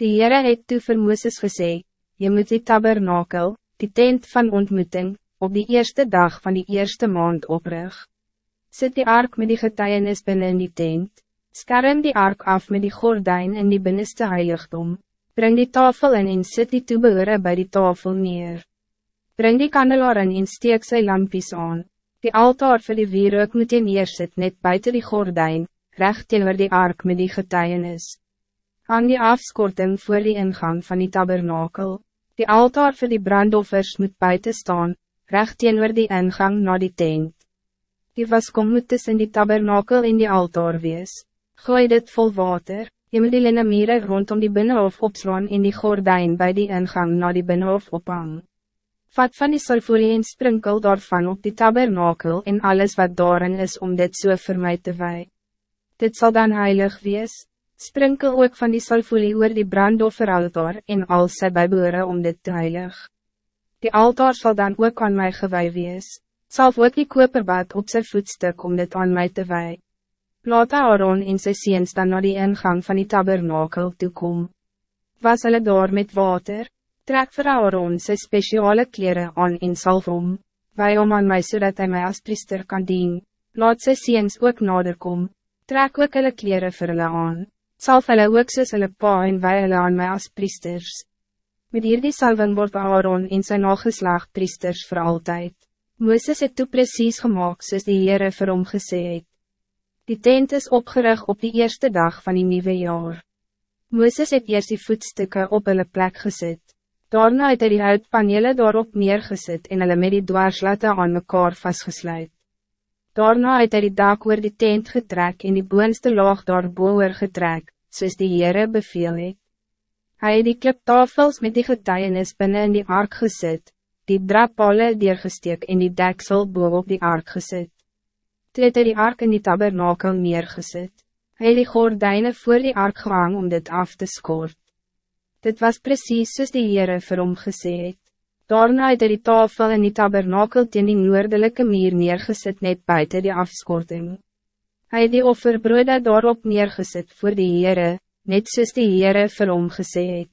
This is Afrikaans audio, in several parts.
Die Heere het toe vir Mooses gesê, Je moet die tabernakel, die tent van ontmoeting, op die eerste dag van die eerste maand oprig. Zet die ark met die getuienis binnen in die tent, skerm die ark af met die gordijn in die binnenste heiligdom, breng die tafel in en sit die toebehore bij die tafel neer. Breng die kandelaar in en steek sy lampies aan, die altaar vir die wierook moet je neersit net buiten die gordijn, recht teenoor die ark met die getuienis. Hang die afskorting voor die ingang van die tabernakel, die altaar voor die brandoffers moet buiten staan, recht teenoor die ingang naar die tent. Die waskom moet tussen die tabernakel en die altaar wees. Gooi dit vol water, je moet die linnemiere rondom die binnenhof opslaan en die gordijn bij die ingang naar die binnenhof ophang. Vat van die sulfolie en sprinkel daarvan op die tabernakel en alles wat daarin is om dit so vir my te wei. Dit zal dan heilig wees, sprinkel ook van die sulfolie oor die brandofferaltaar en al sy bijboere om dit te heilig. Die altaar zal dan ook aan mij gewij wees. Zal ook die koperbad op zijn voetstuk om dit aan mij te wij. Laat Aaron in sy seens dan naar die ingang van die tabernakel toe kom. Was hulle daar met water? Trek vir Aaron sy speciale kleren aan en salf om. Wij om aan mij zodat hij mij als priester kan dien. Laat sy seens ook nader kom. Trek ook hulle kleren vir hulle aan. Salf hulle ook soos hulle pa en wij hulle aan mij als priesters. Met hierdie salving word Aaron en sy nageslag priesters voor altijd. Mooses het toe precies gemaakt soos die Heere vir hom gesê het. Die tent is opgerig op die eerste dag van die nieuwe jaar. Mooses het eerst die voetstukken op hulle plek gezet. Daarna het hy die houtpanele daarop neergezet en hulle met die dwarslatte aan mekaar vastgesluit. Daarna het hy die dak oor die tent getrek en die boonste laag daarboor getrek, soos die Heere beveel het. Hij het die kliptafels met die getuienis binnen in die ark gezet, die drapale deurgesteek en die deksel boven op die ark gezet. Toe het hy die ark in die tabernakel neergezet. Hij het die gordijnen voor die ark gehang om dit af te skort. Dit was precies soos die Heere vir hom gesê het. Daarna het hy die tafel in die tabernakel teen die noordelike muur neergezet net buiten die afskorting. Hij het die offerbroode daarop neergezet voor die Heere, net soos die Heere vir hom gesê het.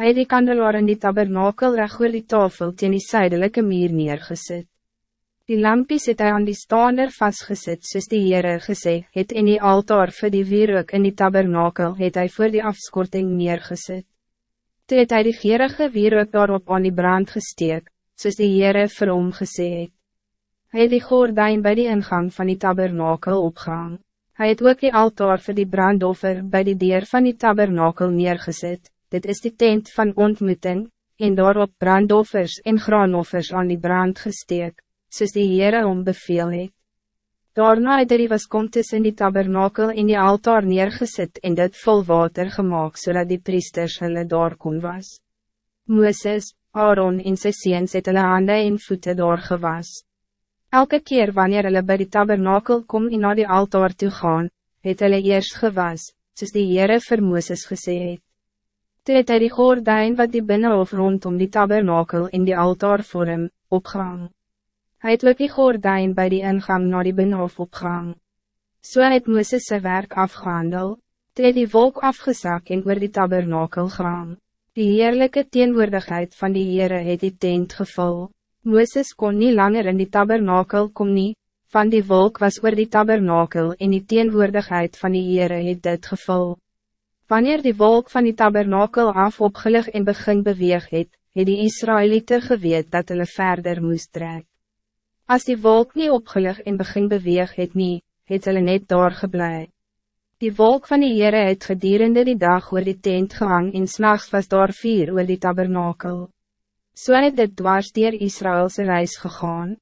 Hy het die kandelaar in die tabernakel recht oor die tafel teen die zuidelijke muur neergesit. Die lampies het hy aan die staander vastgezet soos die Heere gesê het in die altaar vir die wierook in die tabernakel het hy voor die afskorting neergesit. Toe het hy die gerige wierook daarop aan die brand gesteek, soos die Heere vir hom gesê het. Hy het die gordijn bij die ingang van die tabernakel opgehangen. Hij het ook die altaar voor die brandoffer bij die deur van die tabernakel neergezet. Dit is die tent van ontmoeting, en daarop brandoffers en graanoffers aan die brand gesteek, soos die Heere om beveel het. Daarna het hy die waskom tussen die tabernakel en die altaar neergezet en dit vol water gemaakt, zodat die priesters hulle daar kon was. Mooses, Aaron en sy seens het hulle hande en voete doorgewas. Elke keer wanneer hulle bij die tabernakel kom en na die altaar toe gaan, het hulle eerst gewas, soos die Heere vir Mooses gesê het. Toe het hy die gordijn wat die binnenhof rondom die tabernakel in die altaar vorm, opgehang. Hij het ook die gordijn bij die ingang naar die binnenhof opgehang. So het Mooses sy werk afgehandel, toe het die wolk afgezak en oor die tabernakel gaan. Die heerlijke teenwoordigheid van die Heere het die tent gevul. Mooses kon niet langer in die tabernakel kom nie, van die wolk was oor die tabernakel en die teenwoordigheid van die Heere het dit gevul. Wanneer die wolk van die tabernakel af opgelig en begin beweeg het, het die Israëlieten geweet dat hulle verder moest trek. Als die wolk niet opgelig en begin beweeg het nie, het hulle net daar geblei. Die wolk van die Heere het gedurende die dag oor die tent gehang en s'nachts was daar vier oor die tabernakel. So het dit dwars dier Israëlse reis gegaan.